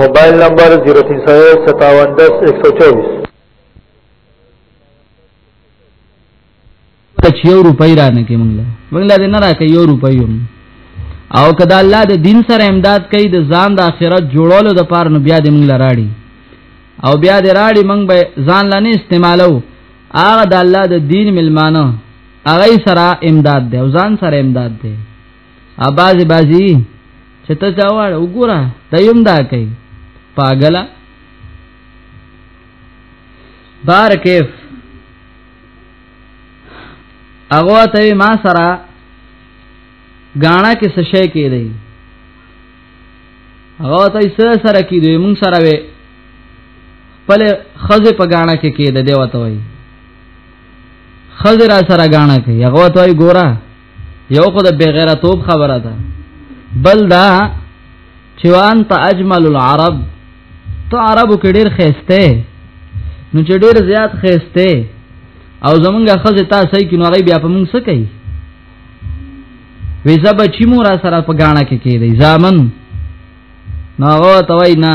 موبایل نمبر 03015710124 ته چې یو روپۍ را نه کې مونږ له مونږ له نه را کې یو روپۍ هم او کدا الله د دین سره امداد کوي د ځان د آخرت جوړولو د پاره نو بیا دې مونږ لراړي او بیا دې راړي مونږ به ځان لنه استعمالو هغه د الله د دین ملمانه هغه سره امداد دی او ځان سره امداد دی اباز بازی چې ته چاوړ وګوره تیم دا کوي پاګلا بار کیف اغوا ته ما سره غاڼه کې سشه کې دی هغه ته سره سره کې دی مون سره وې خپل خزه په غاڼه کې کې دی وته وای خزر سره غاڼه کوي هغه ته وي ګورا یو خو د بغیر توپ خبره ده بل دا چې وانت اجمل العرب ته عربو کې ډېر خېسته نو چې ډېر زیات خېسته او زمونږه خزه تاسو کې نو غي بیا په مونږ څه کوي وی زب چی مورا سره په غاڼه کې کې دی ځامن نو هغه ته وای نه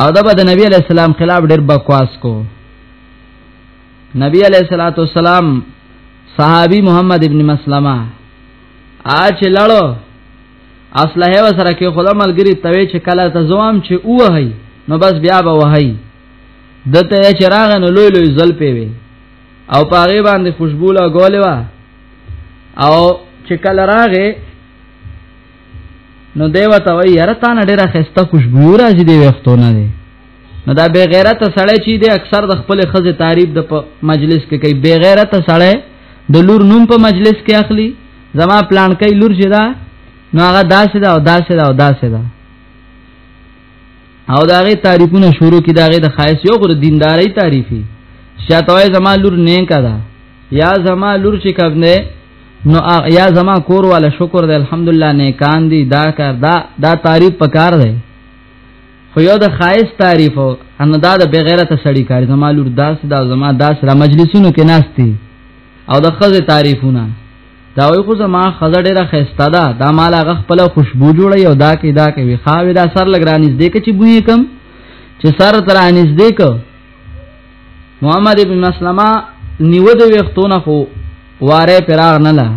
او دا به د نبی علی السلام خلاف ډېر بکواس کو نبی علی صلوات والسلام صحابي محمد ابن مسلمه اچ لړو اصله و سره کې خدای ملګری توي چې کله ته زوام چې اوه نو بس بیا به وهي دته چې راغ نو لوی لوی زل پیوي او پاره باندې خوشبو لا ګولې وا او چې کله راغې نو دیو ته وی یاره تا نه ډیره خسته خوشبو راځي دی وختو نه دی نو دا بے غیرت سړی چې دی اکثر د خپل خزه تعریف د مجلس کې کوي بے غیرت سړی د لور نوم په مجلس کې اخلي زما پلان کوي لور چې دا نو هغه داسې دا او داسې دا او داسې دا او دا غي تعریفونه شروع کی دا غي د خاص یو غره دینداري تعریفي شاتوي زما لور نه کړه یا زما لور چې کوم نه نو یا زما کور والا شکر دی الحمدلله نیکان دی دا کار دا دا تعریف پکار دی خو یو د خایس تعریف او ان دا د بغیرته سړی کار زما لور داس دا زما داس را مجلسونو کې ناشتي او د خزه تعریفونه دا وی خو زما خزه ډیره خسته ده دا مال هغه خپل خوشبو جوړي او دا کې دا کې وی خاوې دا سر لګرانیز دې کې چې بوې کم چې سر ترانیز دې کو محمد ابن مسلمه نیو د وختونه خو واره پراغ نه لا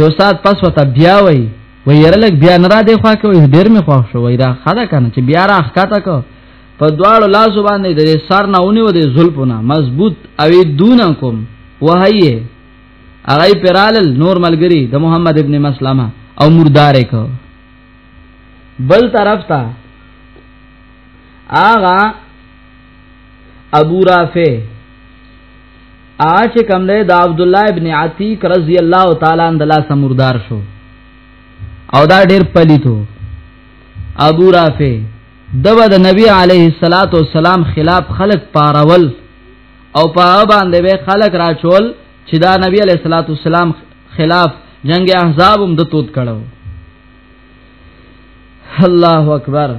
یو سات پس وته بیا وای و يرلک بیا نه را دی خوا کې وای ډیر می خوښ شو وای دا خدا کنه چې بیا را ښکاته کو په دواړو لاسو باندې د سر نه اونې و د زلفونه مضبوط اوی دون کوم وهایې هغه پرالل نور ملګری د محمد ابن مسلمه او مردار کو بل طرف ته آغا ابو رافع آچ کم ده د عبد الله ابن عتیق رضی الله تعالی عنہ دلا سمردار شو او دا ډیر پلیتو ابو رافع دغه د نبی علیه الصلاۃ والسلام خلاف خلق پارول او په باندې به خلق راچول چې دا نبی علیه الصلاۃ والسلام خلاف جنگ احزاب هم د توت کړو الله اکبر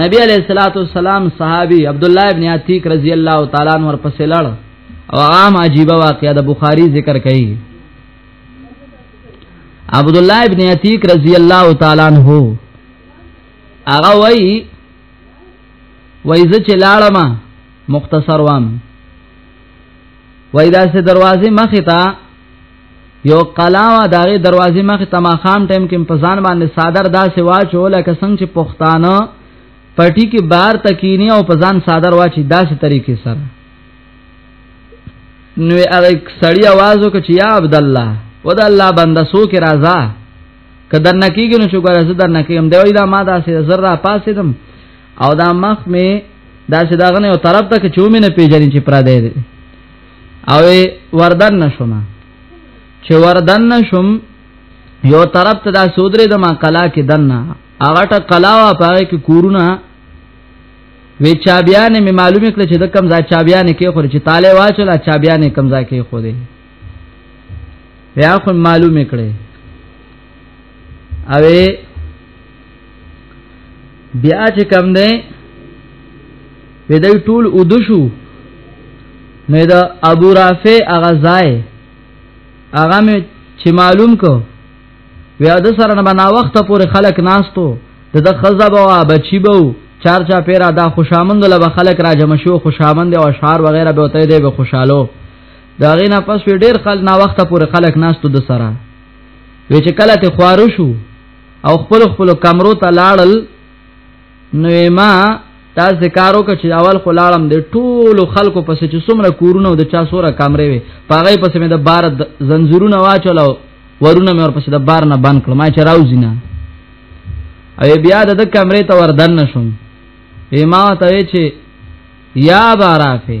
نبی علیہ الصلوۃ والسلام صحابي عبد الله ابن عتیق رضی الله تعالی عنہ ورپسې لړ او عام عجیب واقعه د بخاری ذکر کړي عبد الله ابن عتیق رضی الله تعالی عنہ هغه وای وای ز چې لاړم مختصر وام وای دا سه دروازه مخه تا یو قلاوا دغه دروازې مخ ته ما خام ټیم کې په ځان باندې صادر داسې واچو لکه څنګه چې پښتانه پټی کې بار تکینی او په ځان صادر واچي داسې طریقې سره نو هغه سړی आवाज وکړ چې یا عبد الله ودا الله بنده سو کې راځه کدر نکیږي نو شکر زه در نکیم دی دا ما داسې زر را پاسې دم او دا مخ می داسې داغه نه یو طرف ته چې چومې نه پیژنې چې پرا دی او وردن نشوم چې وردن نشوم یو طرف ته دا سودره د ما کلا کې دنه هغه ټه کلا وا پاره کې کورونه وی چابیان می معلومه کړ چې د کم ځای چابیان کې خور چې تاله واچل چابیان کم ځای کې خو دې بیا خو معلومه کړې اوې بیا چې کم دی ودی ټول ودشو نو دا ابو رافع هغه ځای هغه مې چې معلوم کو بیا د سره نه بنا وخت پورې خلک ناستو د د خزب او بچی بو چار چا پیرا دا خوشامند له خلک را جمع شو خوشامند او اشعار وغیرہ به وته دی به خوشاله دا غینا پس ډیر خل نا وخت پورې خلک ناستو د سره وی چې کله ته خوارو شو او خپل خپل کمرو ته لاړل نو ما تا ذکرو ک چې اول خو لاړم د ټولو خلکو پس چې څومره کورونه او د چا سوره کمرې وي پاغې پس مې د بار زنجیرونه واچولو ورونه مې ورپسې د بار نه بند کړم ما چې راوځي نه او بیا د کمرې ته وردن نشم ما ته چې یا بارافه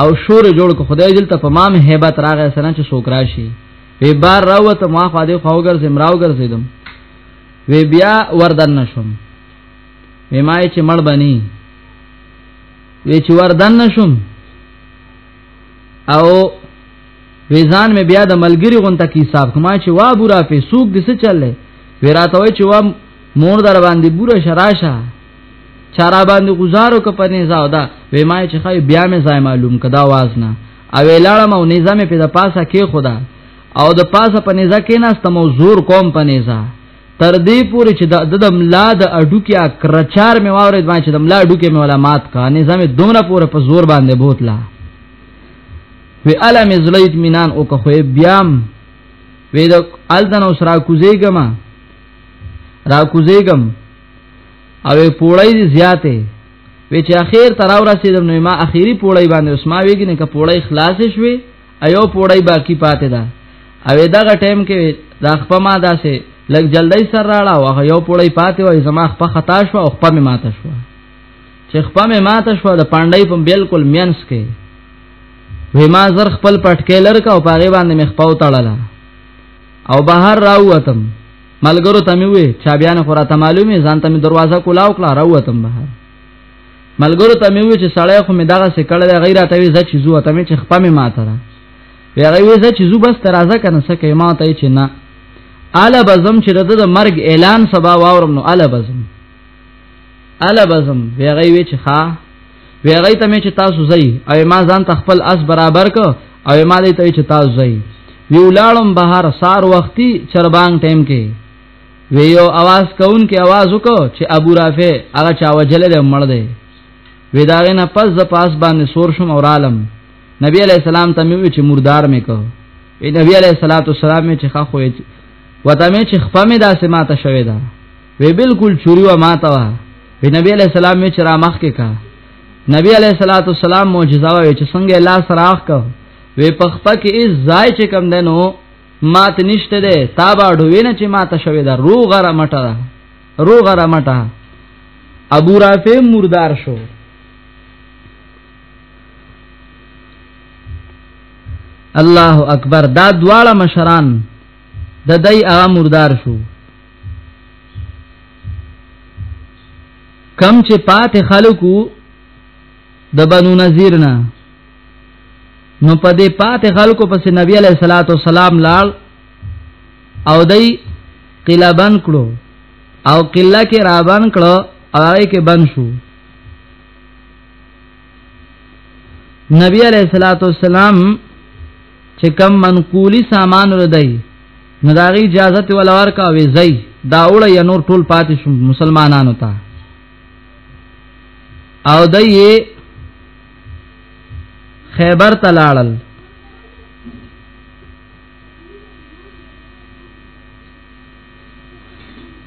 او شور جوړ کو خدای جل ته پمام hebat راغی سره چې سوک راشي وی بار راوت ما خو دې خوګر زمراو ګرځیدم وی بیا وردن نشم وی ما چې مړ بني وی چې وردن نشم او ویزان می بیا د ملګری غون ته حساب کما چې وا بورا په سوق دسه چللې وی راته وای چې وا مور در باندې بورا شراشه چارا باندې گزارو ک په نزا دا وې ما چې خای بیا مې ځای معلوم کدا واز نه او لاړه مو نظام په د پاسه کې خدا او د پاسه په نزا کې ناست مو زور کوم په نزا تر دې پورې چې د د ملا د اډو کې اکرچار مې واورید ما چې د ملا اډو کې مې ولا مات کا نظام دومره پورې په زور باندې بوتلا وی علم زلیت مینان او که خو بیام وی د الدن اوس را کوزیګم را کوزیګم او پوړی دی زیاته وی چې اخیر تر او رسیدم نو ما اخیری پوړی باندې اوس ما ویګنه ک پوړی خلاص شوی ایو پوړی باقی پاتې ده او دغه ټیم کې دا خپل ما داسې لګ جلدی سر راړه او یو پوړی پاتې وای زما خپل خطا شو او خپل ماته شو چې خپل ماته شو د پاندای په بالکل مینس کې وې ما زر خپل پټکې لرکا او پاغه باندې مخ پاو تړله او بهر راووتم ملګرو ته مې وې چا بیان خو راته معلومه ځان ته مې دروازه کولا او کلا راوتم بهر ملګرو ته مې وې چې سړی خو مې دغه سکړ دی غیر ته وې زچ زو ته مې چې خپه مې ماته را وی هغه وې زچ زو بس ترازه کنه سکه ما ته چې نه الا بزم چې د مرګ اعلان سبا واورم نو الا بزم الا بزم وی هغه وې چې ها وی هغه ته مې چې تاسو ځئ او ما ځان ته خپل اس برابر ک او ما دې ته چې تاسو ځئ وی ولاړم بهر سار وختي چربانګ ټیم کې وی یو आवाज کون کې आवाज وکړ چې ابو رافع هغه چا وجل دې مړ دې وی داغه نه پس د پاس باندې سور شم او عالم نبی علی السلام ته مې چې مردار مې کو وی نبی علی الصلاه والسلام چې خا خو وته مې چې خپه مې داسې ماته شوې ده دا وی بالکل چوری و ماته وا وی نبی علیہ السلام می چر مخ کې کا نبی علیہ الصلوۃ والسلام معجزه وی چې څنګه الله سراخ کا وی پخپ کې از ځای چې کم دنو مات نشته ده تا با ډوی نه چې ماته شوی ده روغ را مټه ده روغ را مټه ابو رافع مردار شو الله اکبر دا دواړه مشران د دای هغه مردار شو کم چې پات خلکو د بنو نذیر نه نو په دې پات خلکو پس نبی علیہ الصلوۃ والسلام لال او دای قلبن کړو او قله کې رابن کړو هغه کې بن شو نبی علیہ الصلوۃ والسلام چې کم منقولی سامان ردی نو داغي اجازه ته ولور کا وی زئی دا وړه یا نور ټول پاتې شو مسلمانانو ته او دای خیبر ته لاړل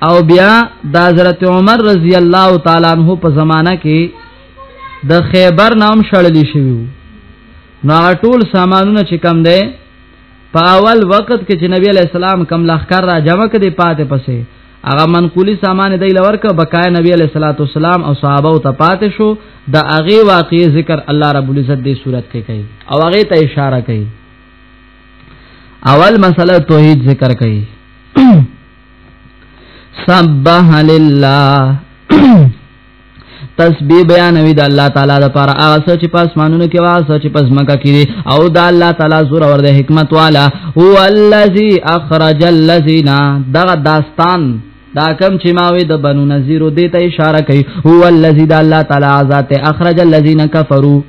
او بیا د حضرت عمر رضی الله تعالی عنہ په زمانہ کې د خیبر نام شړلی شوی وو نو ټول سامانونه چې کم دی په اول وخت کې چې نبی علی السلام کم لخر را جمع کړي پاتې پسې هغه منقولی سامان دی لور ک بقای نبی علیہ الصلوۃ والسلام او صحابه او تپات شو د هغه واقع ذکر الله رب العزت دی صورت کې کوي او هغه ته اشاره کوي اول مسله توحید ذکر کوي سبح لله تسبیح بیانوي د الله تعالی لپاره هغه څه چې پس مانونو کې واه څه چې پس مکه کې او د الله تعالی زور ور د حکمت والا هو الذی اخرج الذین دغه داستان دا کم چې ماوي د بنو نذیر دې ته اشاره کوي هو الذی د الله تعالی ذات اخرج الذین کفروا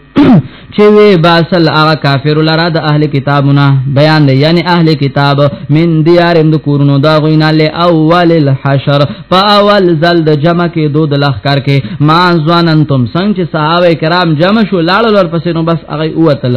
چې وی باسل هغه کافر لرا د اهل کتابونه بیان دی یعنی اهل کتاب من دیارم د کورونو دا غوینا له اول الحشر په اول زل د جمع کې دود لخر کې ما ځواننتم څنګه چې صحابه کرام جمع شو لاړل ورپسې نو بس هغه اوتل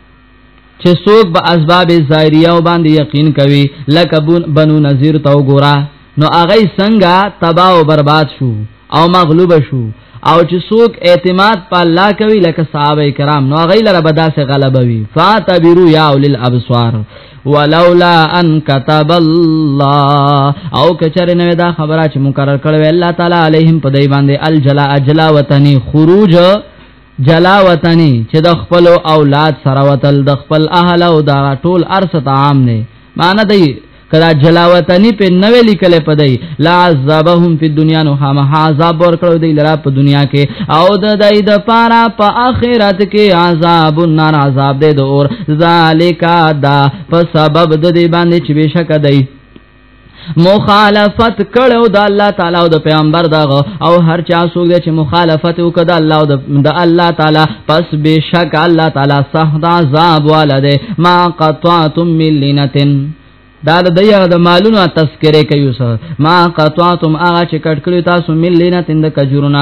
چې څوک به اسباب ظاهریه او باندې یقین کوي لکه بنو نذیر تو ګورا نو هغه څنګه تباہ او برباد شو او مغلوب شو او چې څوک اعتماد په الله کوي لکه صحابه کرام نو هغه لره به داسې غلبه وي فاتبروا یا اول الابصار ولولا ان كتب الله او کچره نه دا خبره چې مقرر کړو الله تعالی علیهم په دای باندې الجلا اجلا وطنی خروج جلا وطنی چې د خپل اولاد سره وتل د خپل اهل او دا ټول ارث عام نه معنی دی کدا جلا وطنی په نوې لیکل پدای لا عذابهم فی دنیا نو هم عذاب ورکړو دی لرا په دنیا کې او د دای د پارا په آخرت کې عذاب النار عذاب دی د اور ذالک دا په سبب د دې باندې چې بشک دی مخالفت کړو د الله تعالی او د پیغمبر دغه او هر چا سوګ چې مخالفت وکړ د الله او د الله تعالی پس بشک الله تعالی سخت عذاب والده ما قطعتم من لینتن دا د دغه د مالونو تذکره کوي ما قطعتم اغه چې کټ کړی تاسو ملینه تند کجورونه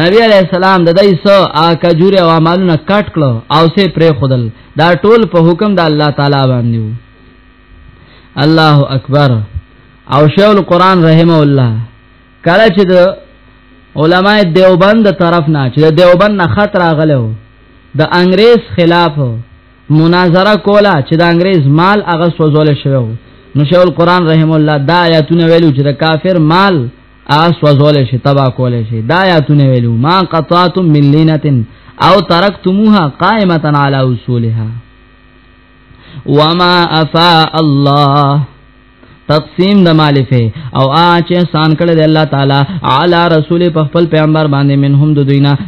نبی علیہ السلام د دای سو آکا جوره او مالونه کټ کړو او سه پرې خودل دا ټول په حکم د الله تعالی باندې وو الله اکبر او شیخ القران رحم الله کله چې د علماء دیوبند طرف نه چې دیوبند نه خطر غلو د انګريز خلاف مناظره کوله چې د انګريز مال هغه سوزول شوی نو شیخ القران رحم الله دا آیاتونه ویلو چې د کافر مال اس وزول شي تبا کول شي دا آیاتونه ویلو ما قطعتم من لینتن او ترکتموها قائمه علی اصولها وما افاء الله تقسیم د مالفه او اچ احسان کړی د الله تعالی علی رسول په خپل پیغمبر باندې منهم د دوینا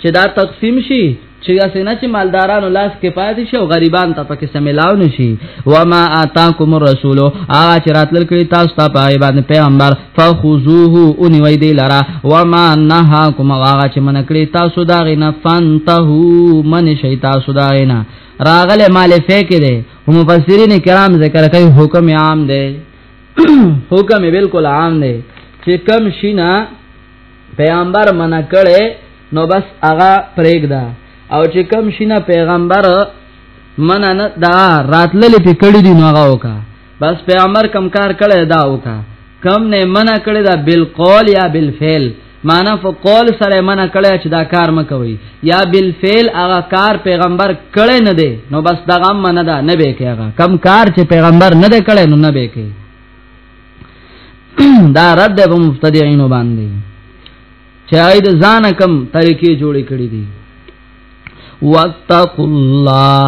چې دا تقسیم شي چې اسنه چې مالدارانو لاس کې پاتې شي او غریبان ته پکې سملاو نشي و ما اتاکم الرسول هغه چې راتل کړي تاسو ته په باندې پیغمبر فخذوه ان وی دی لرا و ما نهاکم هغه چې من کړي تاسو دا غنه فنته من شي تاسو دا غنه راغله مال فکر دی هم مفسرین کرام ذکر کوي حکم عام دی حکم بالکل عام دی چې کم شینا پیغمبر منع کړي نو بس هغه پرېږده او چې کم شینه پیغمبر منع نه دا راتللې په کړي دی نو هغه وکا بس پیغمبر کم کار کړي دا وکا کم نه منع کړي دا بالقول یا بالفعل معنا په قول سره منع کړي چې دا کار مکوي یا بالفعل هغه کار پیغمبر کړي نه دی نو بس دا غم منه دا نه به کوي کم کار چې پیغمبر نه دی کړي نو نه به کوي دا رد په مبتدعين باندې چې اې د ځان کم طریقې جوړې کړې دي واتقوا الله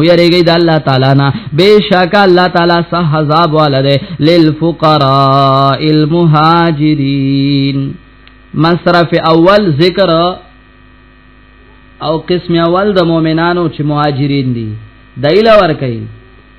ویریږي د الله تعالی نه بشک الله تعالی صح عذاب ولده للفقراء المهاجرين مصرف اول ذکر او قسم اول د مؤمنانو چې مهاجرین دي دایله ور کوي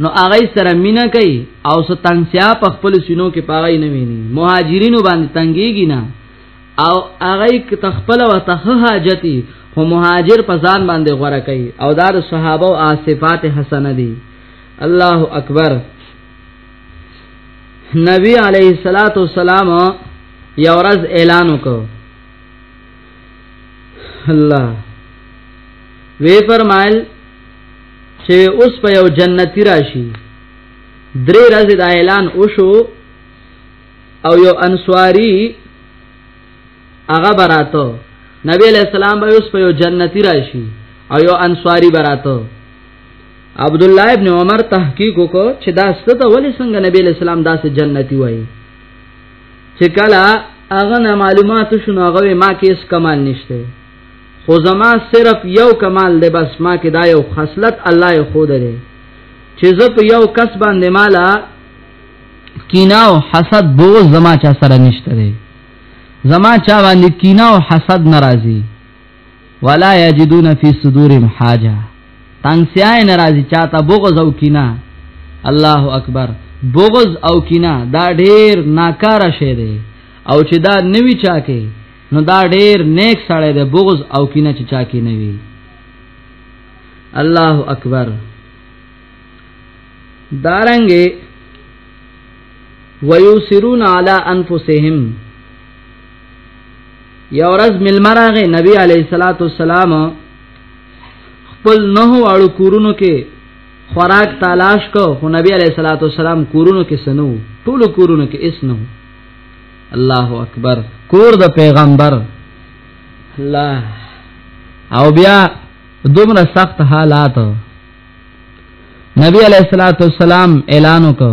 نو هغه سره مینا کوي او ستنګسیا په خپل سینو کې پاغی نه ویني مهاجرینو باندې تنګيږي نه او هغه ک تخپل او تخهاجتی هو مهاجر په ځان باندې غوړه کوي او دا د صحابه او صفات حسنه دي الله اکبر نبی علیه الصلاۃ والسلام یو ورځ اعلان وکړ الله وی فرمایل چې اوس په یو جنتی راشي درې ورځې د اعلان وشو او یو انصاری هغه براته نبی علیہ السلام به اوس په یو جنتی راشي او یو انصاری براته عبد الله ابن عمر تحقیق وکړ چې دا ست ولې څنګه نبی علیہ السلام داسې جنتی وایي چې کله هغه معلومات شنو هغه ما کې اس کمال نشته خو زما صرف یو کمال دی بس ما کې دا یو خصلت الله یې خود لري چې زه په یو کس باندې مالا کینا او حسد بغض زما چا سره نشته دی زما چا باندې کینا او حسد ناراضي ولا یجدون فی صدورهم حاجه تنگسیای ناراضي چاته بغض او کینا الله اکبر بغض او کینا دا ډیر ناکاره شی دی او چې دا نوی چا کې نو دا ډیر نیک سړی دی بغض او کینه چې چا کې نه وي الله اکبر دارنګه ويسرون على انفسهم یو ورځ ملمراغه نبی علیہ الصلات والسلام خپل نه اړو کورونو کې خوراک تلاش کو خو نبی علیہ الصلات والسلام کورونو کې سنو ټول کورونو کې اس نه الله اکبر کور د پیغمبر الله او بیا دومره سخت حالات نبی علیہ الصلوۃ والسلام اعلان وکړ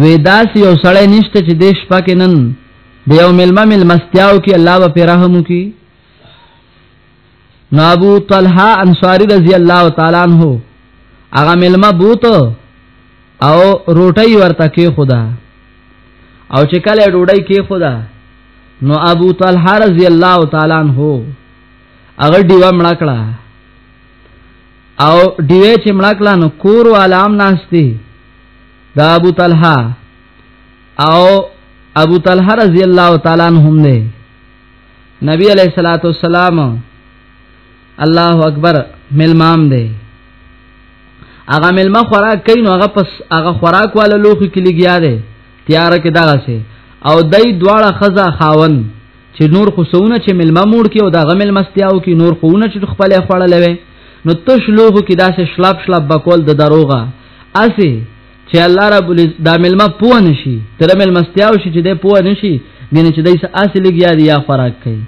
وې داس یو سړی نشته چې دیش پکې نن د یو ملما ملمستیاو کې الله به رحم وکي نو ابو طلحه انصاری رضی الله تعالی عنہ هغه ملما بوت او روټي ورته کې خدا او چې کله ډوډۍ کې خدا نو ابو طلحه رضی الله تعالی عنہ هغه دیو مړکړه او دیو چې مړکړه نو کور علام ناشتي دا ابو طلحه او ابو طلحه رضی الله تعالی عنہ هم نه نبی علیہ الصلوۃ والسلام الله اکبر ملمام دی هغه ملما خوراک کوي نو هغه پس هغه خوراک والا لوخي کې لګیا دی تیار کې دغه سي او دای دواړه خزا خاون چې نور خو سونه چې ملما موړ کې او دا غمل مستیاو کې نور خوونه چې خپل خړلې نو تش لوخو کې داسې شلاب شلاب بکول د دروغه اسی چې الله رب ال دا ملما پوه نشي تر ملمستیاو شي چې د پوه نشي ګنې چې دایسه اصل لګیا دی یا خوراک کوي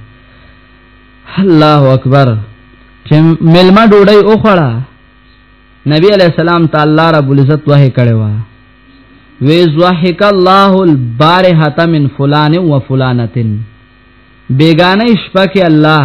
الله اکبر چې ملما ډوډۍ او خړه نبی علی السلام تعالی رب العزت وه کړي وا وی زوحک الله البارحه من فلان و فلانتن بیگانه شپه کې الله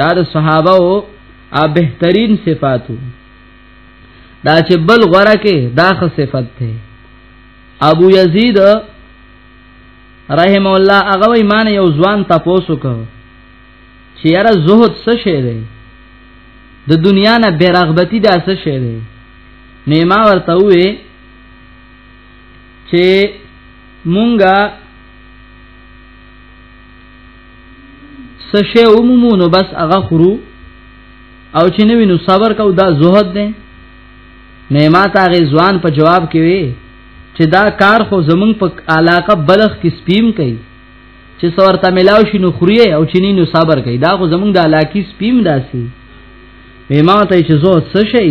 دا د صحابه او بهترین صفاتو دا چې بل غره کې دا خ صفت ده ابو یزید رحم الله هغه ایمان یو ځوان تاسو کو چې یاره زهد څه شی دی د دنیا نه بیرغبتی دا څه شی دی نیما ورته وې چې مونږه سشه عمومو نو بس هغه خورو او چې نوی نو صبر کو دا زهد دی نه ما ته غي ځوان په جواب کې وي چې دا کار خو زمونږ په علاقه بلخ کې سپیم کوي چې سورته ملاو شي نو خوري او چې نو صبر کوي دا خو زمونږ د علاقې سپیم داسي ما ته چې زه څه شي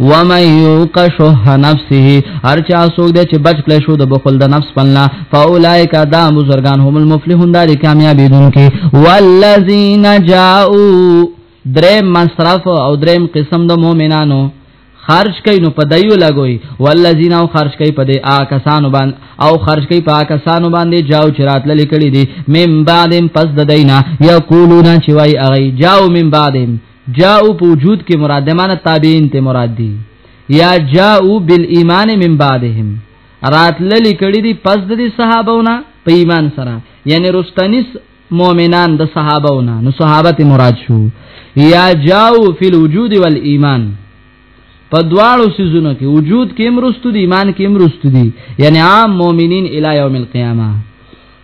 ومن یوق شح نفسه هر چا سوګ دې چې بچ کله شو د بخل د نفس پنلا فاولائک دا بزرگان هم المفلحون داري کامیابی دن کې والذین جاءوا دریم مصرف او دریم قسم د مؤمنانو خرج کئ نو پدایو لګوي والذین او خرج کئ پدې آ کسانو باندې او خرج کئ پا کسانو باندې جاو چرات للی کړي دي مم بعدم پس ددینا یقولون چې وای اغي جاو مم بعدم جاءو په وجود کې مراد د معنی تابعین ته مراد دي یا جاءو بالایمان من بعدهم راتللی کړي دي پس د صحابهونه په ایمان سره یعنی رستنی مؤمنان د صحابهونه نو صحابه ته مراد شو یا جاءو فی الوجود والایمان په دواړو سيزونو کې وجود کې مرستو دي ایمان کې مرستو دي یعنی عام مؤمنین الی یوم القیامه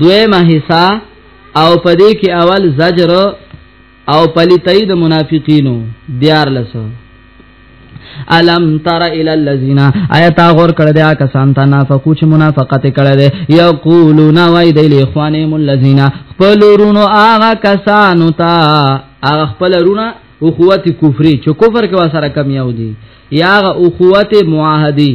دویمه حصہ او پدې کې اول زجر او پلیتای د منافقینو دیار لسو الم تر ال الذین ایت غور کړه دیا کسان ته نافقو چې منافقت کړه دي یقولون وای د اخوانهم الذین خپل رونو هغه کسانو ته هغه خپل رونه اخوت کفری چې کفر کې وسره کم یو دي یا اخوت معاهدی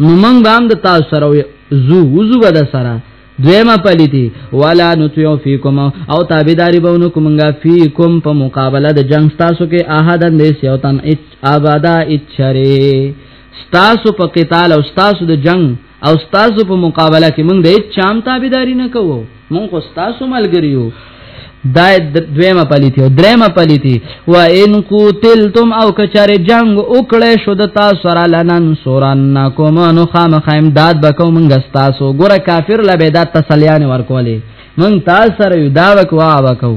نو موږ به هم د تاسو سره زو وزو به د سره دویمه پلیتی ولا نتیو فیکم او تابیداری بونو کومنګا فیکم په مقابله د جنگ تاسو کې احدن دې سیوتن اچ ابدا اچره تاسو په قتال او تاسو د جنگ او تاسو په مقابله کې موږ د هیڅ چام تابیداری نه کوو مونږ خو تاسو ملګریو دا دویمه پلیتی او دریمه پلیتی و ان قتلتم او کچاره جنگ وکړې شو د تاسو سره لنن سورن کوم نو خامخ امداد بکو مونږ تاسو ګوره کافر لبه دا تسلیان ورکولې مونږ تاسو سره یو دا وکوا وکاو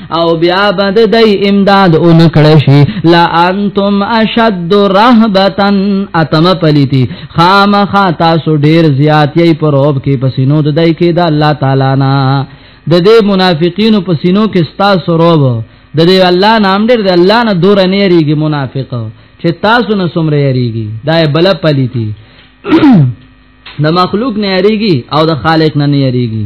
او بیا بد دای امداد اون کړه شي لا انتم اشد رهبتن اتم پلیتی خامخا تاسو ډیر زیات یی پروب کې پسینو د دای کې د الله تعالی نه د دې منافقینو په سینو کې ستا سروب د دې الله نام ډېر د الله نه دور نه یریږي منافق چې تاسو نه سمره یریږي دا بل پلیتی د مخلوق نه یریږي او د خالق نه نه یریږي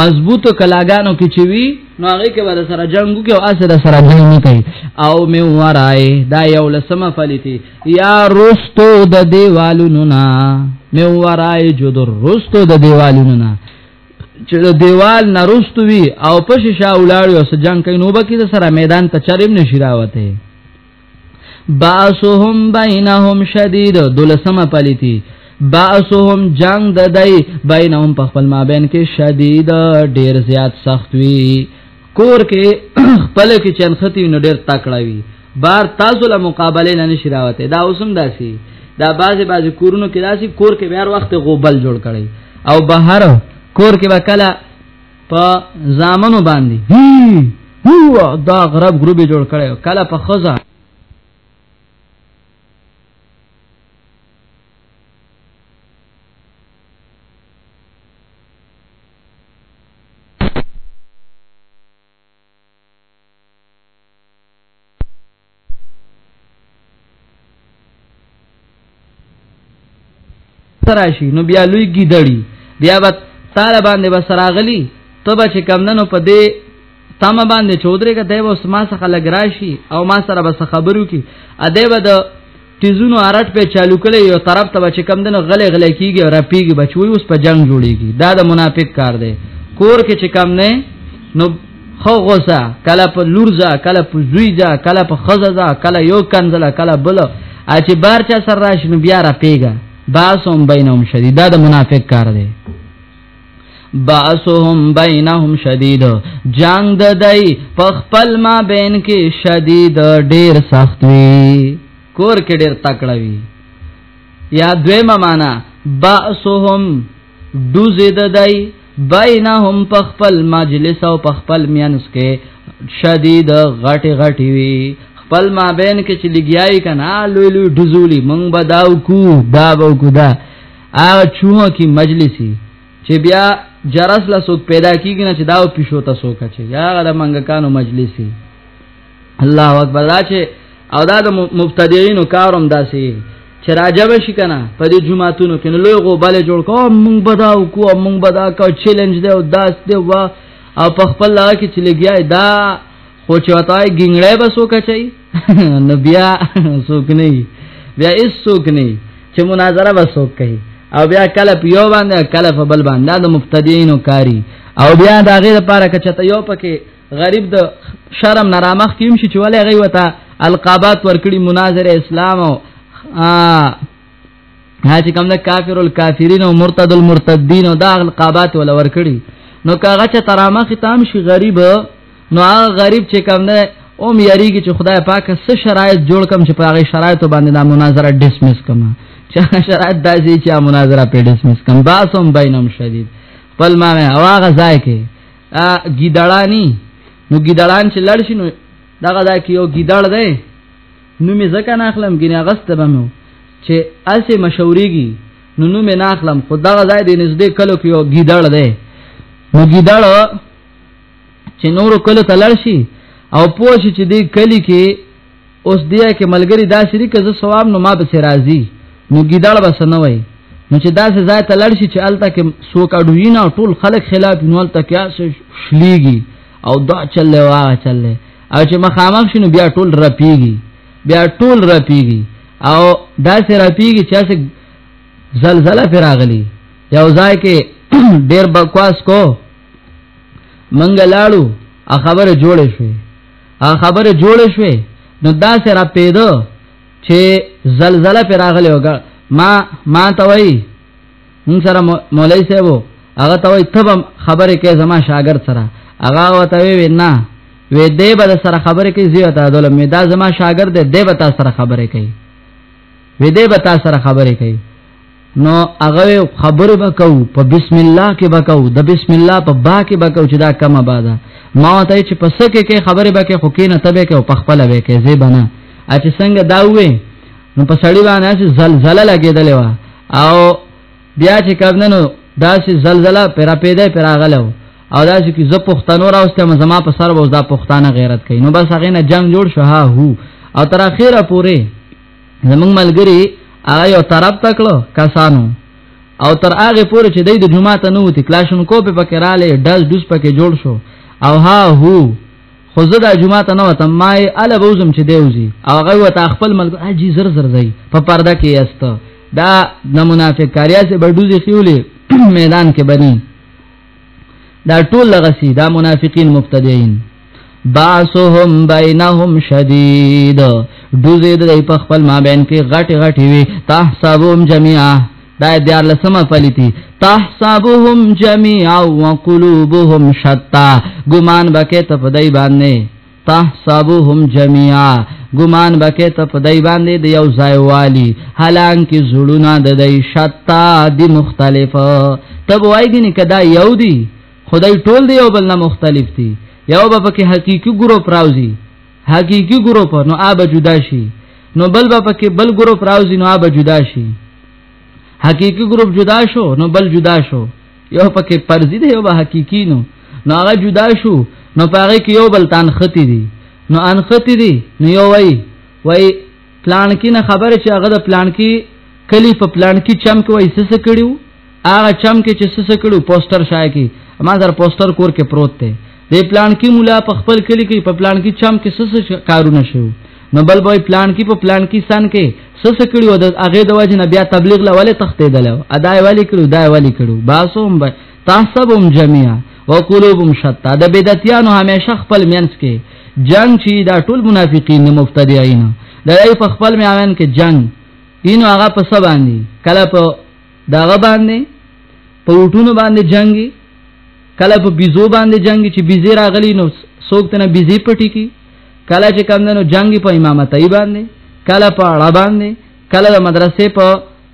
مضبوط کلاګانو کې چې وی نو هغه کې ور سره جنگو کې او اسره سره جنگ نه کوي او می ورای دا یو لسمه فلیتی یا رستو د دیوالونو نا می ورای جدر رستو د دیوالونو نا چې د دیوال نه رستو وی او پښه شاولاړ او سجنګ کوي نو بکی سره میدان ته چریم نشی راوته باسهم بینهم شدید دولسمه پلیتی باسهم جنگ د دای بینهم په خپل مابین کې شدید ډیر زیات سخت وی کور کې خپل کې چنختی نو ډیر تکړه وی بار تاسو له مقابله نه نشی راوته دا اوسم داسي دا بعضی بعضی کورونو کې داسي کور کې بهر وخت غوبل جوړ کړي او بهر کور کې وکلا په زامنو باندې هو دا غرب غروب جوړ کړي کله په خزا تراشی نو بیا لوی گیدړی بیا به تعالی باندې بسراغلی ته به چې کم ننو په دې تام باندې چودري کا دی اوس ما څخه لګراشي او ما سره بس خبرو کی اده به تیزونو ارټ په چالو کړي یو طرف ته چې کم دنو غلې غلې کیږي او رپیږي بچوي اوس په جنگ جوړیږي دا د منافق کار دی کور کې چې کم نه نو خو غوسه کله په لورځه کله په زویځه کله په خزځه کله یو کنزله کله بل ا چې بار چا سر راشي نو بیا رپیږي باسم بینهم شدید دا د منافق کار دی باسهم بینهم شدید جنگ د دای په خپل ما بین کې شدید ډیر سخت وی کور کې ډیر تکړه وی یا دویمه معنا باسهم دوز د دای بینهم په خپل مجلس او په خپل مینس کې شدید غټي غټي وی خپل ما بین کې چې لګیای کنا لوی لوی دزولی مونږ بداو کو دا بو کو دا هغه چوه کی مجلسی چې بیا جرس لا سوک پیدا کیږي نه چې داو پښو ته سوک چې یا غره منګکانو مجلسی الله اکبر دا چې او دا د مبتدیینو کاروم داسي چې راجب شي کنه په دې جمعهتونو کې لوی غو بل جوړ کو مونږ بداو کو مونږ بدا کو چیلنج دی او داس دی وا او په خپل لاره کې چې لګیای دا خو چې وتاي ګنګړې به سو کچي نو بیا سوک نه بیا هیڅ سوک نه چې مناظره به سوک کوي او بیا کله پیو باندې کله په بل باندې د مفتدینو کاری او بیا دا غیر لپاره کچته یو پکې غریب د شرم نرامخ کیم شي چې ولې غي وتا القابات ورکړي مناظره اسلام او ها چې کوم د کافر الکافرین او مرتد المرتدین او دا القابات ول ورکړي نو کاغه چې ترامه ختم شي غریب نو هغه غریب چې کوم نه او مې یریږي چې خدای پاک څه شرایط جوړ کم چې په هغه شرایط باندې دا مناظره ډیسمس کم چې شرایط داسې چې مناظره په ډیسمس کم باسم بینم شدید خپل ما مې هواغه ځای کې ا ګیدړانی نو ګیدړان چې لړ شي نو دغه ځای کې یو ګیدړ دی نو می زکه ناخلم ګنې اغست به مو چې اسه مشورېږي نو نو می ناخلم خو دا ځای دې نږدې کلو کې یو ګیدړ دی نو ګیدړ چې نورو کلو تلل شي او پوه شي چې دې کلی کې اوس دې کې ملګری دا شریک زه ثواب نو ما به سي راضي نو ګیدړ بس نه وای نو چې دا سه ځای تلل شي چې الته کې سوک اډوینا ټول خلک خلاف نو الته کې شلیږي او دا چلې واه چلې او چې مخامخ شنو بیا ټول رپیږي بیا ټول رپیږي او دا سه رپیږي چې څه زلزلہ پر راغلی یو ځای کې ډیر بکواس کو منګ لاړو ا خبره جوړې شوې ا خبره جوړې شوې نو دا سه را پیدو چې زلزلہ پر راغلی وګ ما ما ته وای مون سره مولای صاحب هغه ته وای تب خبره کې زما شاګرد سره هغه وته وی نه وې دې به سره خبره کې زیات عدل مې دا زما شاګرد دې به تاسو سره خبره کوي وې دې به تاسو سره خبره کوي نو هغه خبره وکاو په بسم الله کې وکاو د بسم الله په با کې وکاو چې دا کم آباده ما ته چې پس کې کې خبره وکې خو کې نه تبه کې او پخپل وې کې زی بنا اچ څنګه دا وې نو په سړی باندې چې زلزلہ لګېدلې و او بیا چې کمنو داسې زلزلہ پیرا پیدا پیرا غلو او داسې کې زه پښتنو راوسته مزما په سر وځ دا پښتانه غیرت کوي نو بس هغه نه جنگ جوړ شو ها هو او تر اخره پورې زمنګ ملګری هغه یو طرف تکلو کسانو او تر هغه پورې چې د جمعه ته نو تکلاشن کو په پکې رااله دز دوس پکې جوړ شو او ها هو خو زه د جمعه ته نه وتم ما یې اله بوزم چې دیوزي او هغه وته خپل ملک اجي زر زر دی په پرده کې یاست دا د منافق کاریا سه بډوزي خيولې میدان کې بني دا ټول لغسی دا منافقین مبتدیین باسهم بینهم شدید دوزید دی په خپل مابین کې غټ غټ وی تحسبهم جميعا دا دیار لسمه پلیتی تحسبهم جميعا وقلوبهم شتى ګمان بکې ته پدای باندې تحسبهم جميعا ګمان بکې ته پدای باندې د یو ځای والی حالانکه زړونه د دای شتا دی مختلفه تب وایګی نه کدا یو دی خدای ټول دی یو بل نه مختلف دی یو به پکې حقيقي ګروپ راوځي حقيقي ګروپ نو آب جدا شي نو بل به پکې بل ګروپ راوځي نو آب جدا شي حقيقي ګروپ جدا شو نو بل جدا شو یو پکې فرضي دی یو به حقيقي نو نو هغه جدا شو نو پاره کې یو بل تان ختی دي نو ان ختی دي نو یو وای وای پلان کې نه خبره چې هغه د پلان کې کلی په پلان کې چم کې وای سس کړیو هغه چم کې چې سس کړو پوسټر شای کې ما در پوسټر کور کې پروت دی د پلان کې مولا په خپل کلی کې په پلان کې چم کې سس کارونه شو نو بل به پلان کې په پلان کې سن کې سس کړیو د هغه د وجه نه بیا تبلیغ لواله تختیدل ادا والی کړو دا والی کړو باسو هم تحسبهم جميعا وقلوبهم شتى د بدعتيانو همیشه خپل مینس کې جنگ چی دا ټول منافقین نه مفتدیین د ای په خپل میان کې جنگ دین هغه په سبا باندې کله په داغه باندې په وټونو باندې جنگي کله په بيزو باندې جنگي چې بيزي راغلی نو څوک تنه بيزي پټي کی کله چې کم دنو جنگي په امامت ای باندې کله په اړه باندې کله د مدرسې په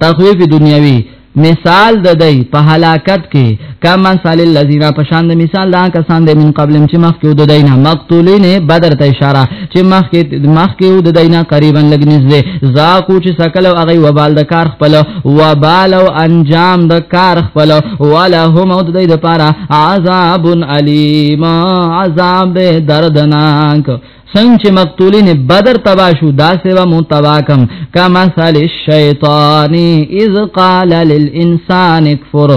تخویف دنیوي مثال د دی په هلاکت کې کما مثال الذين پشان د مثال دا کسان د من قبل چې مخکې د دینه مقتولین بدر ته اشاره چې مخکې مخکې د دینه قریبا لګنیز دي زاکو چې سکل او هغه وبال د کار خپل وبال او انجام د کار خپل ولهم او د دې لپاره عذاب الیم عذاب دردناک څنګه چې مقتولین بدر تبا شو دا سیوا متواکم کما سال الشیطان اذ قال للانسان اکفر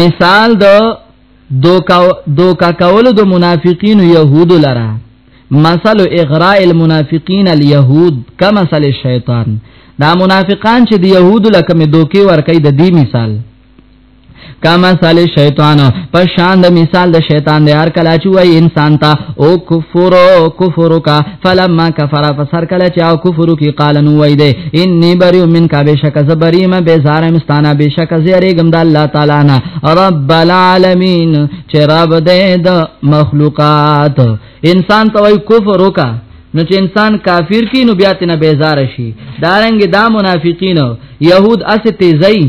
مثال د دوکا دوکا کول د منافقین یهود لرا مثل اغراء المنافقین اليهود کما سال الشیطان دا منافقان چې د یهود لکه مې دوکي ور کوي د دې مثال کما سال شیطان په شان د مثال د شیطان د هر کله چې وای انسان ته او کفر کفر کا فلما کفر فسر کله چې او کفر کی قال نو وای دی انی بری من کا بشک زبریم بیزار مستانه بشک زری گم د الله تعالی نه رب العالمین چې رب دې د مخلوقات انسان ته وای کفر کا نو چې انسان کافر کی نو بیا تنه بیزار شي دارنګ دا منافقین یهود اسه تیزی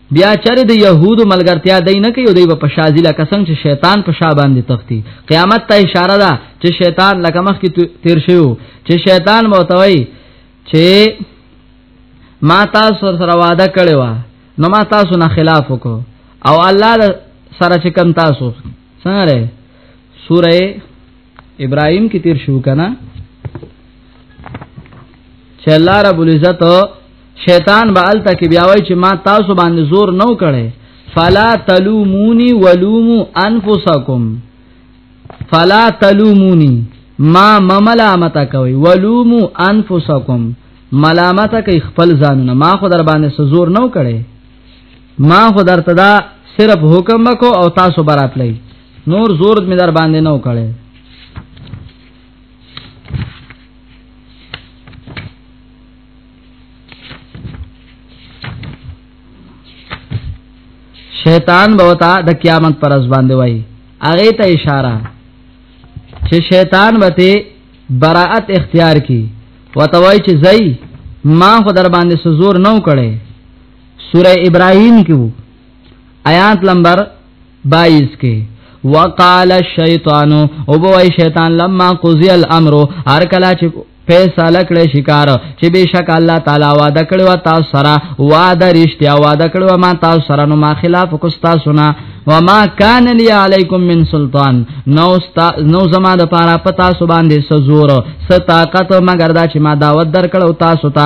بیا چرې د يهودو ملګرتیا دای نه کوي دوی په شازي لکه څنګه چې شیطان په شا باندې تختی قیامت ته اشاره ده چې شیطان لکه مخ کې تیر شو چې شیطان موتوي چې ما تاسو سره وعده کړی و نو ما تاسو نه خلاف وکړو او الله سره چې کم تاسو څنګه سوره ابراهيم کې تیر شو کنه چې الله رب العزت شیطان به الته کې بیا وای چې ما تاسو باندې زور نو کړي فلا تلومونی ولومو انفسکم فلا تلومونی ما مملامت کوي ولومو انفسکم ملامت کوي خپل ځانونه ما خو در باندې سزور نو کړي ما خو درته دا صرف حکم کو او تاسو برات لئ نور زور می در باندې نو کړي شیطان بوتا د قیامت پر از باندې وای اغه ته اشاره چې شیطان وته براءت اختیار کی وتوای چې زئی ما خو در باندې سزور نو کړي سوره ابراهیم کې وو آیات نمبر 22 کې وقال الشیطان او بوای شیطان لما قضی الامر هر کلا چې فیصله کړې شکار چې بشک الله تعالی وعده کړو تاسو سره وعده رښتیا وعده کړو ما تاسو سره نو ما خلاف کوستا سنا وما کان لی علیکم من سلطان نو ستا نو زما د پاره پتا سو باندې سزور س طاقت مگر دا چې ما دعوت درکړو تاسو ته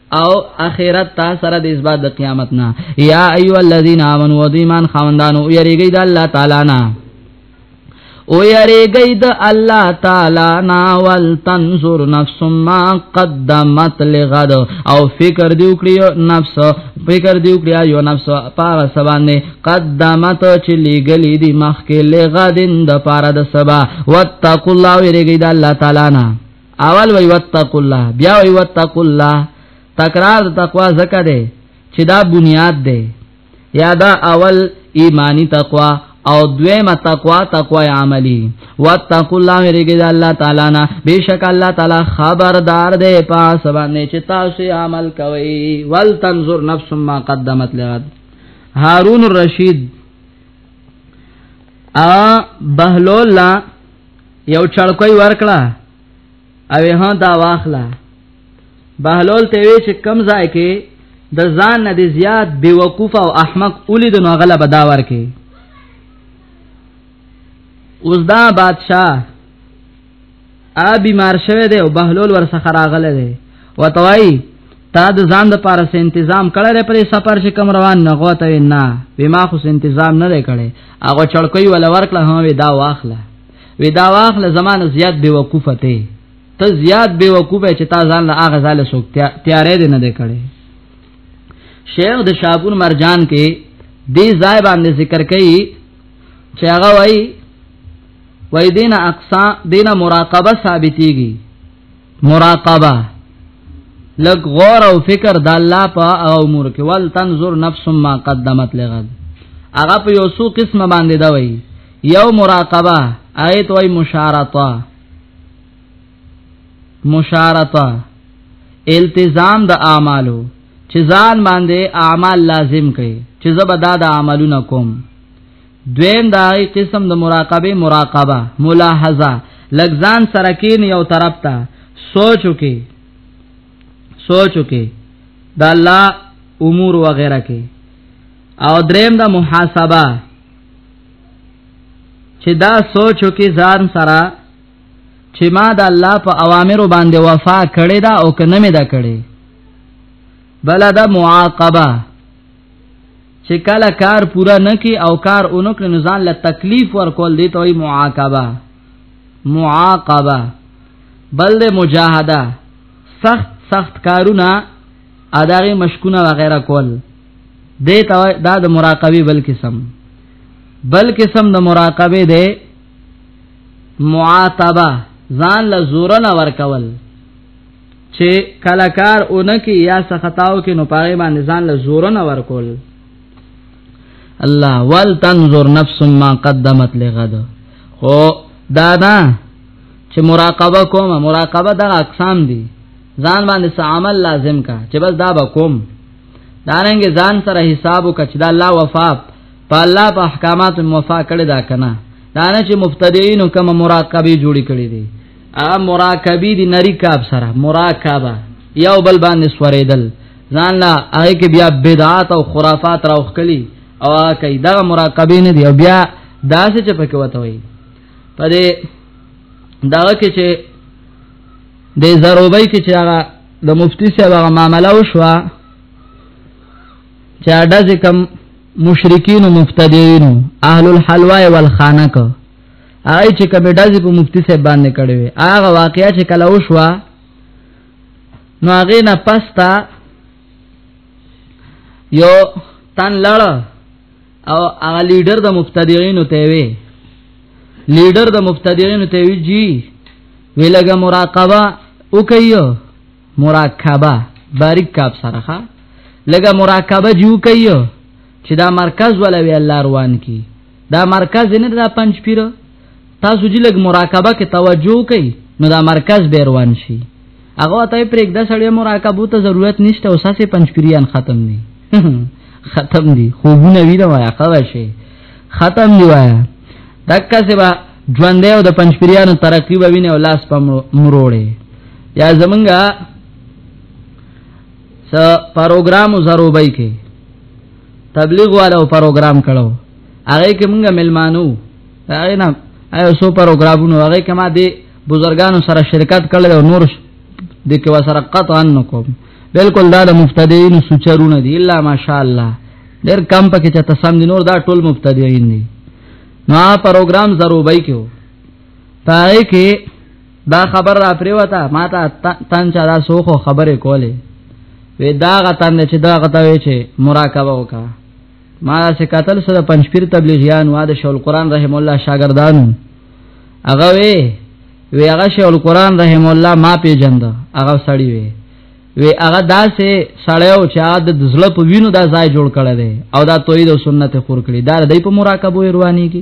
او اخرت تا سره د اسباد د قیامت نه یا ایو الذین آمنو و دیمان خوندانو یریږي د الله تعالی نه او یریږي د الله تعالی نه ول تنظر نفس ما قدمت لغد او فکر دیو کړی نفس فکر دیو کړی یو نفس پاره سبانه قدمت چې لګلی دی مخکې لغدن د پاره د سبا وتقوا الله یریږي د الله تعالی نه اول وی وتقوا الله بیا وی وتقوا الله تکرار تقوا زکه ده چې دا بنیاد ده یا دا اول ایمانی تقوا او دویمه تقوا تقوا عملی واتقوا الله ورګه د الله تعالی نه بشک الله تعالی خبردار دی پاس باندې چې تاسو عمل کوي ول تنظر نفس ما قدمت لغد هارون الرشید ا بهلول یو چړکوي ورکړه او هه دا واخلا بهلول ته وی چې کم ځای کې د ځان نه دی زیات بیوقوف او احمق اولید نو غلبه دا ورکه اوس دا بادشاہ ا بیمار شوه دی او بهلول ورسره راغله دی وتوای تا د ځان د پاره سه تنظیم کړی لري پرې سفر چې کم روان نه غوته نه به ما خو سه تنظیم نه لري کړی هغه چړکې ول ورکړه هم وی دا واخله وی دا واخله زمانه زیات به وقوفه ته ته زیات به وقوفه چې تا ځان له هغه ځاله سوک تیارې دې نه کړي شیخ د شابون مرجان کې دې ځای باندې ذکر کړي چې هغه وای وای دینه اقصا دینه مراقبه ثابتېږي مراقبه لګ غور او فکر د الله په امور کې ول تنظر نفس ما قدمت لغد هغه په یو څو قسمه باندې دا وای یو مراقبه ایت وای مشارطه مشارطه التزام د اعمالو چې ځان باندې اعمال لازم کړي چې زبدا د عملونه کوم دویم دا ای قسم د مراقبه مراقبه ملاحظه لګزان سره کین یو طرف ته سوچ وکي سوچ وکي د الله امور وغیرہ کې او دریم دا محاسبه چې دا سوچ وکي ځان سره چې ما د الله په اوامرو باندې وفا کړې ده او کنه مې ده کړې بل دا معاقبه چې کله کار پورا نکي او کار اونک نه ځان له تکلیف ورکول دي توي معاقبه معاقبه بل د مجاهده سخت سخت کارونه اداري مشکونه وغیرہ کول دې دا د مراقبه بل قسم بل قسم د مراقبه ده معاتبه ځان له زور نه ورکول چې کلاکار اونکي یا سختاو کې نو پاره باندې ځان له زور نه ورکول الله ول تنظر نفس ما قدمت لغد خو دا دا چې مراقبه کوم مراقبه د اقسام دي ځان باندې څه عمل لازم کا چې بس دا به کوم دارنګ ځان سره حساب وکړه چې دا الله وفا په الله په احکامات موفق کړی دا کنه دا نه چې مفتدیینو کوم مراقبه جوړی کړی دي ا مراکبی دی نری کاب سره مراکبه یو بل باندې سوریدل ځان لا هغه کې بیا بدعات او خرافات راوخلی او هغه کې دا مراقبه نه دی او بیا داسې چې پکې وته وي په دې دا کې چې د زروبای کې چې هغه د مفتی صاحب هغه معاملې وشوه چې اډه ځکه مشرکین او مفتدیین اهل الحلوا والخانقه هغه چې کبه ډازې په مفتی صاحب باندې کړې وي هغه واقعیا چې کله وشوه نو هغه نه پستا یو تن لړ او هغه لیډر د مفتدیینو ته وی لیډر د مفتدیینو ته وی جی ویلګه مراقبه وکيو مراقبه باریک کاپ سره ښا لګه مراقبه جو کيو چې دا مرکز ولا وی الله روان کی دا مرکز نه دا پنځ پیر تاسو چې لګ مراقبه کې توجه کوي نو دا مرکز به روان شي هغه ته پرېګ د سړی مراقبه ته ضرورت نشته او ساسې پنځ پیریان ختم دي ختم دي خوبونه ویره وای خبر شي ختم دی وای دکا سبا ژوند او د پنځ پیریانو ترقی به ویني او لاس په مروړي یا زمونږه س پروګرام زروبای کې تبلیغ والو پروګرام کړو هغه کې مونږه ملمانو هغه نه ایو سو پروګرامونو هغه کما دي بزرګانو سره شرکت کړل او نور د کې وسره قطعا نکوم بالکل دا د مفتدین سوچرونه دي الا ماشاء الله ډېر کم پکې چې تسم دي نور دا ټول مفتدین دي نو پروګرام زروبای کې پای کې دا خبر را پریوتا ما ته تن چا دا سوخو خبرې کولې وې دا غتن چې دا غتوي چې مراقبه وکا ما سه قتل سره پنځپیر تبلیغیان واد شول قران رحم الله شاګردان هغه وی وی هغه شول قران رحم الله ما پیجند هغه سړی وی وی هغه داسې سړیو چې عاد د زړه په وینو دا ځای جوړ کړی دی او دا توحید او سنت خور کړی دا د په مراقبه رواني کی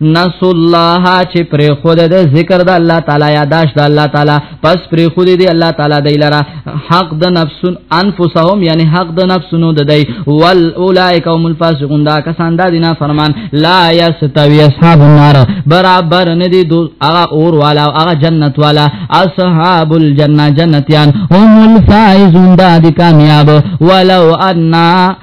نسو الله چې پر خود د ذکر د الله تعالی یاداش د الله تعالی پس پر خود دی الله تعالی دی لرا حق د نفسن انفسهم یعنی حق د نفسونو د دی ول اولائک هم الفاسقون دا کسان د دینه فرمان لا یستوی اصحاب النار برابر ندی دو هغه اور والا هغه جنت والا اصحاب الجنه جنتیان هم الفائزون دا دی کامیاب ولو ان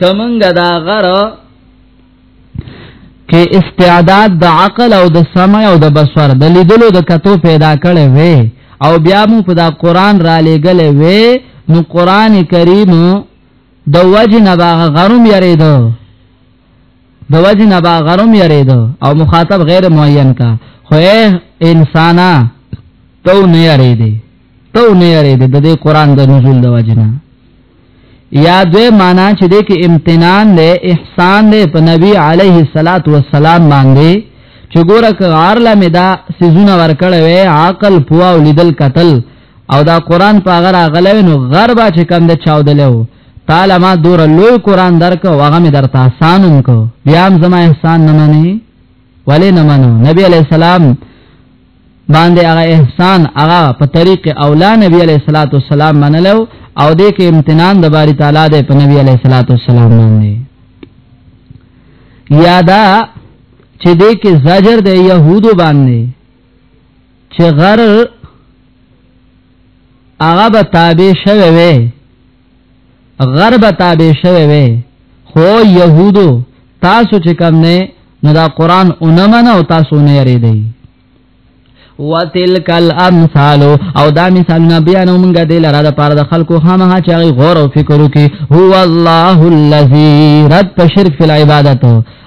کمنګ دا غر کې استعداد د عقل او د سمع او د بصر د لیدلو د کتو پیدا کړي وي او بیا مو په دا قران را لېګلې وي نو قران کریم د وجه نه باغ غرم یریدو د وجه نه باغ غرم یریدو او مخاطب غیر معین کا خو انسانا تو نه یریدي تو نه یریدي د دې قران د نزول د وجه نه یا دوی معنا چې د کې امتنان له احسان له په نبی علیه الصلاۃ والسلام باندې چې ګوره کار لا مدا سيزونه ورکړې وې عقل پوا او لیدل قتل او دا قران په غره غلې نو غربا چې کم د چاودلو تعالی ما دور لوی قران درک او هغه می درته آسانم کو بیا هم زما احسان نه مني ولی نه منو نبی علیہ السلام باندې هغه احسان هغه په طریق اولا نبی علیہ الصلوۃ والسلام منلو او دې کې امتنان د باری تعالی دې په نبی علیہ الصلوۃ والسلام باندې یادا چې دې کې زجر د يهودو باندې چې غر هغه به تابع شوه وي غرب تابع شوی وي خو يهودو تاسو چې کوم نه نو دا قران اونمنه او تاسو نه یری دی وتلک الامثال او دا مثالونه بیان مونږه د لاره د پاره د خلکو خامه چې غور او فکر وکي هو الله الذی رد تشرک فی العبادت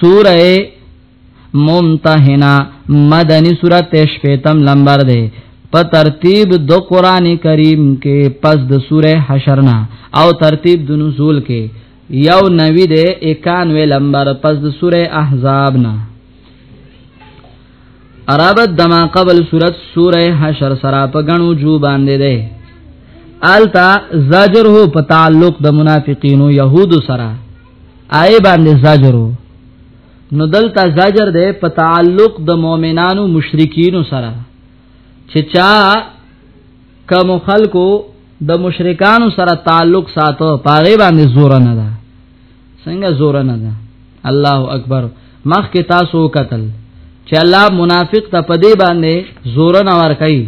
سوره ممتحنه مدنی سورت شپیتم لمبر ده په ترتیب د قران کریم کې پس د سوره حشر نه او ترتیب د نزول کې یو نوی ده 91 لمبر پس د سوره احزاب نه عربت دما قبل سورت سوره حشر سره په غنو جو باندې ده التا زجر هو په تعلق د منافقینو يهودو سره آئے باندې زاجرو نو دلته زاجر ده په تعلق د مؤمنانو مشرکینو سره چې چا کوم خلکو د مشرکانو سره تعلق ساتو پاغه باندې زور نه ده څنګه زور نه ده الله اکبر مخ کې تاسو قتل چې الله منافق ته پدی باندې زور نه ور کوي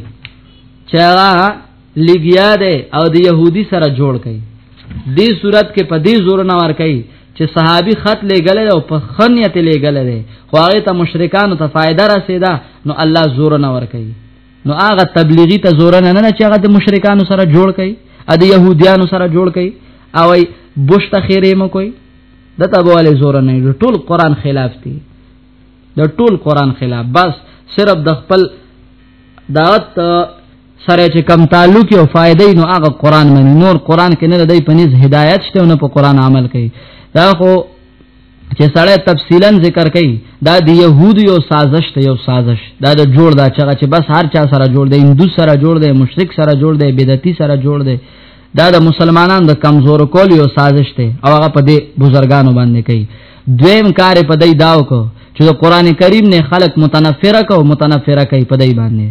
چې لګیا دی او د يهودي سره جوړ کړي دې صورت کې په دې زور نه ور کوي چې صحابي خط لګل او په خنیت لګل دي خو هغه ته مشرکانو ته فائدہ رسیدا نو الله زور نه ور کوي نو هغه تبلیغی ته زور نه نه چې هغه د مشرکانو سره جوړ کړي ا د يهوديانو سره جوړ کړي او بوشت خیره مو کوي دته بواله زور نه ټول قران خلاف دي د ټول قران خلاف بس صرف د خپل دعوت سره چې کم تعلق او فائدې نو هغه قران مني نور قران کې نه دی پنيز هدايت شته نه په قران عمل کوي دا خو چې سړی تفصیلا ذکر کوي دا د يهودو یو سازش ته یو سازش دا د جوړ دا چې بس هر چا سره جوړ دی هندو سره جوړ دی مشرک سره جوړ دی بدعتي سره جوړ دی دا د مسلمانانو د کمزور کول یو سازش ته او هغه په دې بزرګانو باندې کوي دویم کار په دې داو کو چې د قران کریم نه خلق متنفره کو متنفره کوي په دې باندې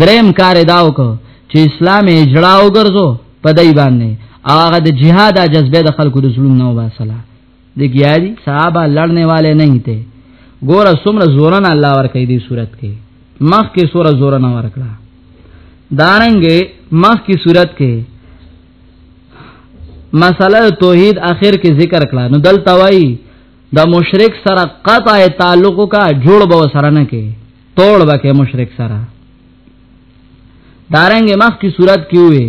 دریم کار داو کو چې اسلام اجړاو ګرځو په دې باندې هغه د جهاد جذبه د خلکو د ظلم نه وباسله دګیا دي صحابه لړنے والے نه ته ګور سمره زورن الله ور کوي دې صورت کې مخ کې سوره زورن ور کړه دارنګ مخ کې صورت کې مسله توحید اخر کې ذکر کړه نو دل توای د مشرک سره قطع تعلق کا جوړ به سره نه کې توړ به کې مشرک سره دارنګ مخ کې صورت کې وي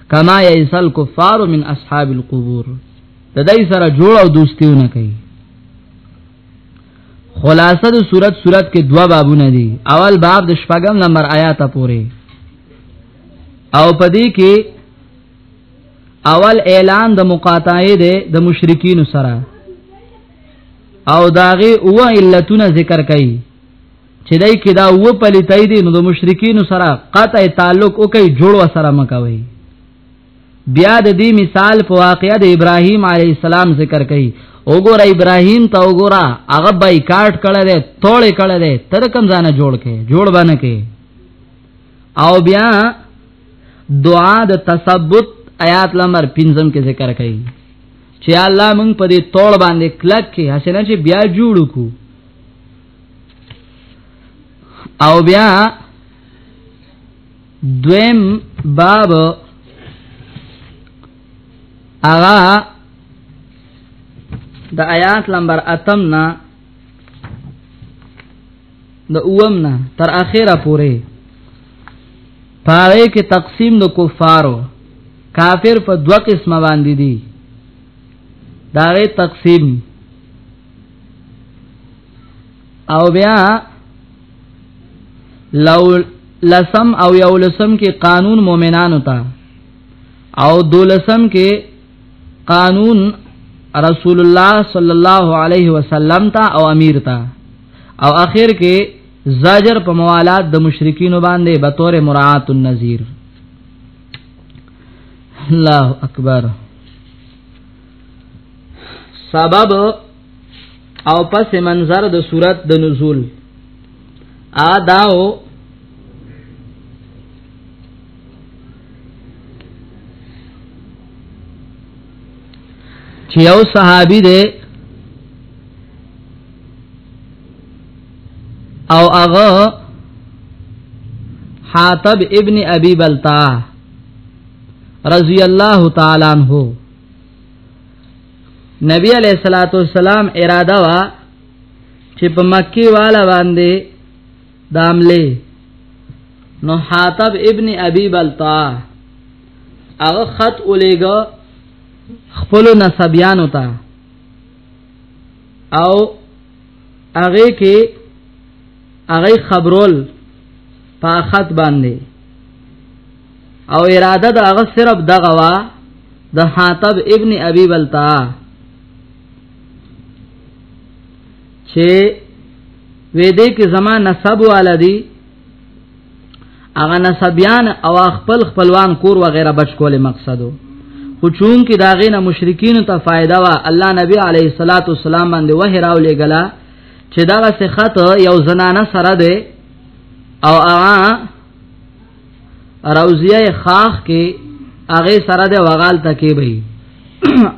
کما یسل کفار من اصحاب القبور د دای سره جوړ او دوستیونه کوي خلاصه د صورت صورت کې دوا بابونه دي اول باب د شپږم نمبر آیات پورې او پدې کې اول اعلان د مقاطعه ده د مشرکین سره او داغه او علتونه ذکر کړي چې دای کې دا و پلیتای دي نو د مشرکین سره قطع تعلق او کوي جوړ وسره مکوي بیا د دې مثال په واقعې د ابراهیم علی السلام ذکر کړي وګوره ابراهیم ته وګوره هغه بایکاټ کړه دې توړې کړه دې تر کوم ځانه جوړ کې جوړ باندې کې او بیا دعا د تثبت آیات نمبر 15 کې ذکر کړي چې الله مونږ په دې توړ باندې کلک کې حسنه چې بیا جوړو کو او بیا دویم باب اغا د آیات نمبر اتم نا د اوم نا تر اخره پوره پاره کې تقسیم د کفارو کافر په دوه قسمه باندې دي داغه تقسیم او بیا لو لسم او یو لسم کې قانون مؤمنانو ته او دولسم کې قانون رسول الله صلی الله علیه وسلم ته او امیر ته او اخر کې زجر په موالات د مشرکین باندې به تور مراعات النذیر الله اکبر سبب او پس منظر د صورت د نزول ا داو چې یو صحابي دی او هغه حاتب ابن ابي بلتا رضی الله تعالی عنہ نبی علیہ الصلوۃ والسلام اراده وا چې په مکی والا باندې داملې نو حاتب ابن ابي بلطا هغه خط ولېګو خپل نسبیان وتا او هغه کې هغه خبرول په خط باندې او اراده د هغه صرف دغه وا د حاتب ابن ابي بلتا چې وې دې کې زما نسب والدي اغه نسبیان او خپل خپلوان کور و غیره بچ کول مقصدو خو چون کې داغه نه مشرکین ته فائدہ وا الله نبی علیه الصلاۃ والسلام باندې وه راو لګلا چې دا څه خط یو زنانه سره ده او هغه روزیه خاخ کې هغه سره د وغال تکي وي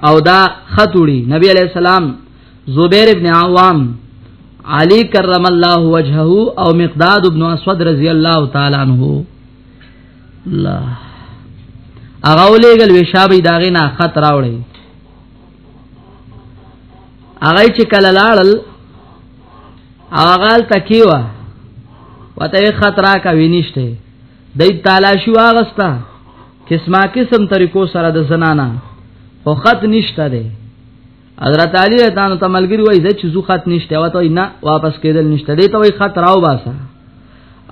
او دا خطوړي نبی علی السلام زبیر ابن عوام علی کرم الله وجهه او مقداد ابن اسود رضی الله تعالی عنہ الله هغه ولېګل وشابې داغه نه خط راوړي هغه چې کله لاړل اغال تکیوا وته خطر کا وینشته د تالاشي واغستا قسمه قسم طریقو سره د زنانا خو خط نشته دی حضرت علی تانو ته ملګری وای چې زو خط نشته وته نه واپس کېدل نشته دی ته وای خط راو باسه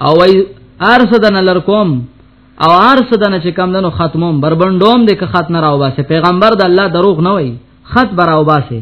او وای ارسه د نلر کوم او ارسه د نه چې کم دنو ختموم بربندوم د که خط نه راو باسه پیغمبر د الله دروغ نه وای خط براو باسه